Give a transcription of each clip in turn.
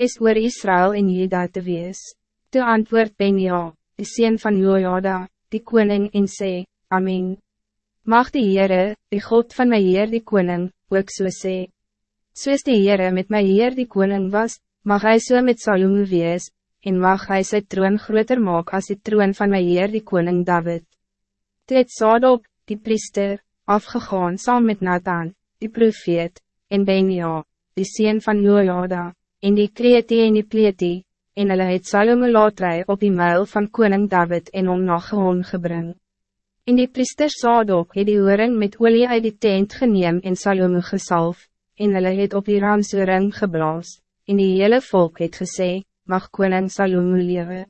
is oor Israël en Juda te wees. Toe antwoord Benja, die sien van Jojada, die koning en sê, Amen. Mag die Heere, die God van my Heer die koning, ook so sê. Soos die Heere met my Heer die koning was, mag hij so met Salomo wees, en mag hij sy troon groter maak als die troon van my Heer die koning David. Toe het Sadok, die priester, afgegaan saam met Nathan, die profeet, en Benja, die sien van Jojada, en die kreetie en die pleetie, en hulle het Salome laat rij op die muil van koning David en om na gehoon gebring. En die priester Sadok het die horing met olie uit die tent geneem en Salome gesalf, en hulle het op die ramsoring geblaas, en die hele volk het gesê, mag koning Salomo lewe.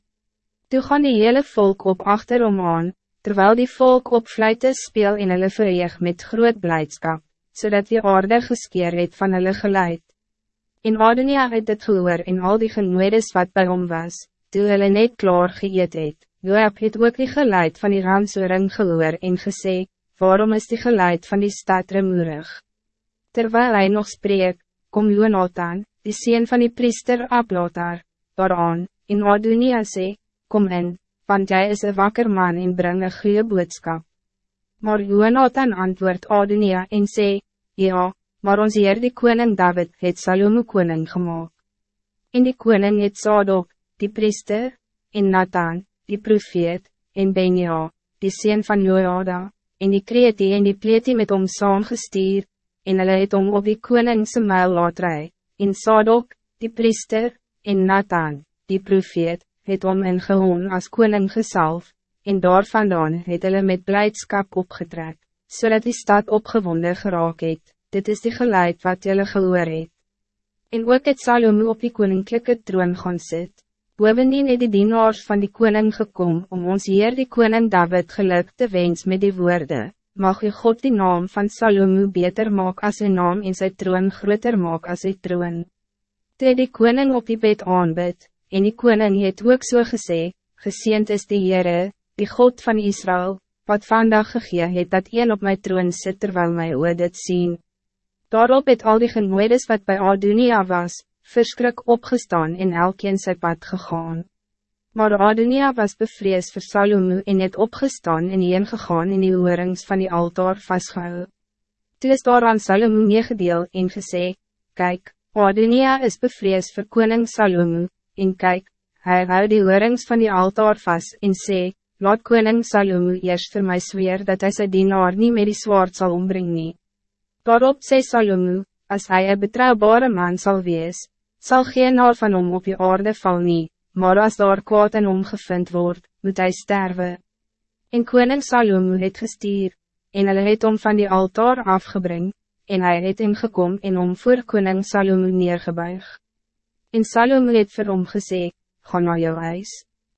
Toe gaan die hele volk op achterom aan, terwijl die volk op fluite speel en hulle verheeg met groot blijdschap, zodat die aarde geskeer het van hulle geluid. En Adonia het dit gehoor en al die genoedes wat bij hom was, toe hulle net klaar geëet het, Joab het ook die geluid van die ramsoring gehoor en gesê, waarom is die geluid van die stad remoerig? Terwijl hij nog spreek, kom Jonathan, die sien van die priester Ablotar, daaraan, en Adonia sê, kom in, want jij is een wakker man en bring een goede boodskap. Maar Jonathan antwoord Adonia en sê, ja, maar ons Heer die koning David het Salomo koning gemaakt. En die koning het Sadok, die priester, en Nathan, die profeet, en Benja, die sien van Jojada, en die kreetie en die pleetie met hom saamgestuur, en hulle het om op die koningse muil laat rij, en Sadok, die priester, en Nathan, die profeet, het om in gehoon as koning gesalf, en daar vandaan het hulle met blijdschap opgetrek, zodat die stad opgewonde geraak het, dit is die geluid wat julle gehoor het. En ook het Salomo op die koninklijke troon gaan sit, bovendien het die dienaars van die koning gekom om ons hier die koning David geluk te wens met die woorden. Mag u God die naam van Salomo beter maak als zijn naam in zijn troon groter maak als zijn troon. Toe die koning op die bed aanbid, en die koning het ook so gesê, geseend is die Heere, die God van Israël, wat vandag gegee het dat een op my troon sit terwijl my oor dit sien. Daarop het al die genoedes wat bij Adonia was, verskrik opgestaan en elkeen sy pad gegaan. Maar Adonia was bevrees vir Salomo en het opgestaan en heen gegaan in die hoorings van die altaar vastgehou. Toe is daar aan Salomo meegedeel en gesê, Kijk, Adonia is bevrees vir koning Salomo, en kyk, hy hou die hoorings van die altaar vast en sê, laat koning Salomo eerst vir my zweer dat hij sy dienaar niet met die zwaard zal ombrengen. Daarop sê Salomo, as hy een betrouwbare man zal wees, zal geen naar van hom op die aarde val nie, maar as daar kwaad in hom gevind word, moet hij sterven. En koning Salomo het gestuur, en hulle het om van die altaar afgebring, en hij het ingekom en om voor koning Salomo neergebuig. En Salomo het vir hom gesê, ga na jou huis.